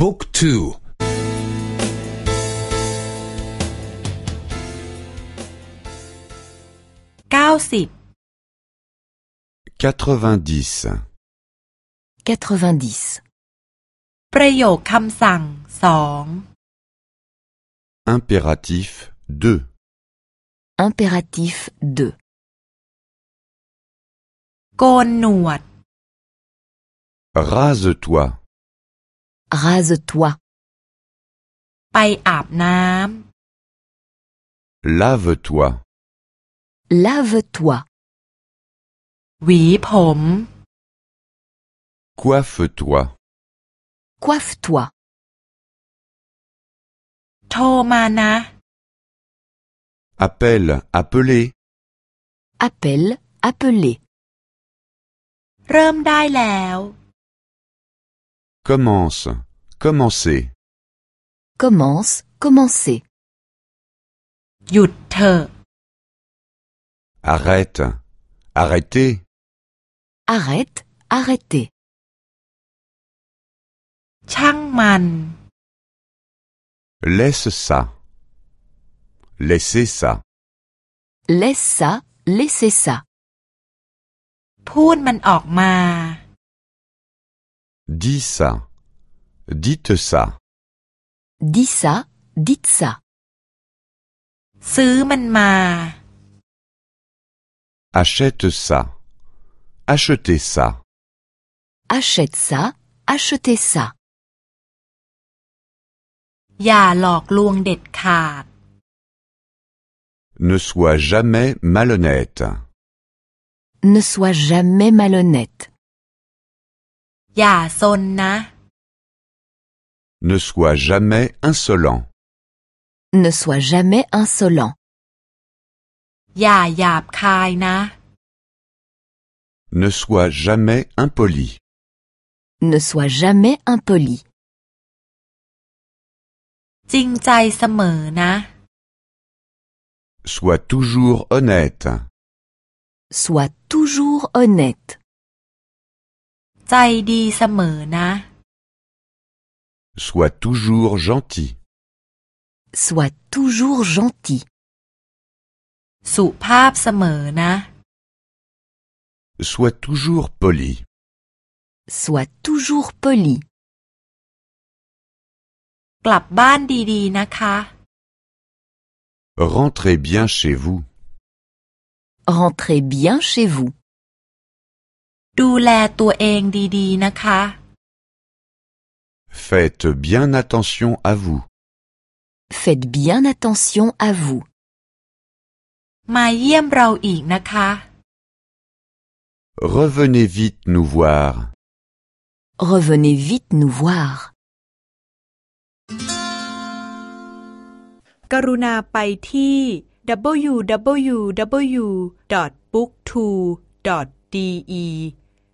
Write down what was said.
บุ๊กทูเก้าสิบ 90 ประโยคคำสั่งสอง Impératif 2 Impératif 2. โกนหนวด Rase-toi. Rase-toi. ไปอาบน้ Lave-toi. Lave-toi. ำหวีผม Coiffe-toi. Coiffe-toi. โทรมานะ Appelle, appelez. Appelle, appeler. เริ่มได้แล้ว Commence. Commencez. Commence, commencer. หยุดเถอะ Arrête. Arrêtez. Arrête, arrêtez. ช่างมัน Laisse ça. Laissez ça. Laisse ça, laissez ça. พูดมันออกมา Dis ça. Dites ça. Dis ça, dites ça. ซื้อมันมา Achète ça. Achetez ça. Achète ça, achetez ça. อย่าหลอกลวงเด็ดขาด Ne sois jamais malhonnête. Ne sois jamais malhonnête. อย่าซนนะ Ne sois jamais insolent. Ne sois jamais insolent. อย่าหยาบคายนะ Ne sois jamais impoli. Ne sois jamais impoli. จริงใจเสมอนะ Sois toujours honnête. Sois toujours honnête. ใจดีเสมอนะ Sois toujours gentil. Sois toujours gentil. สุภาพเสมอนะ Sois toujours poli. Sois toujours poli. กลับบ้านดีๆนะคะ Rentrez bien chez vous. Rentrez bien chez vous. ดูแลตัวเองดีๆนะคะ Faites bien attention à vous. Faites bien attention à vous. มาเยี่ยมเราอีกนะคะ Revenez vite nous voir. Revenez vite nous voir. กรุณาไปที่ www.booktwo.de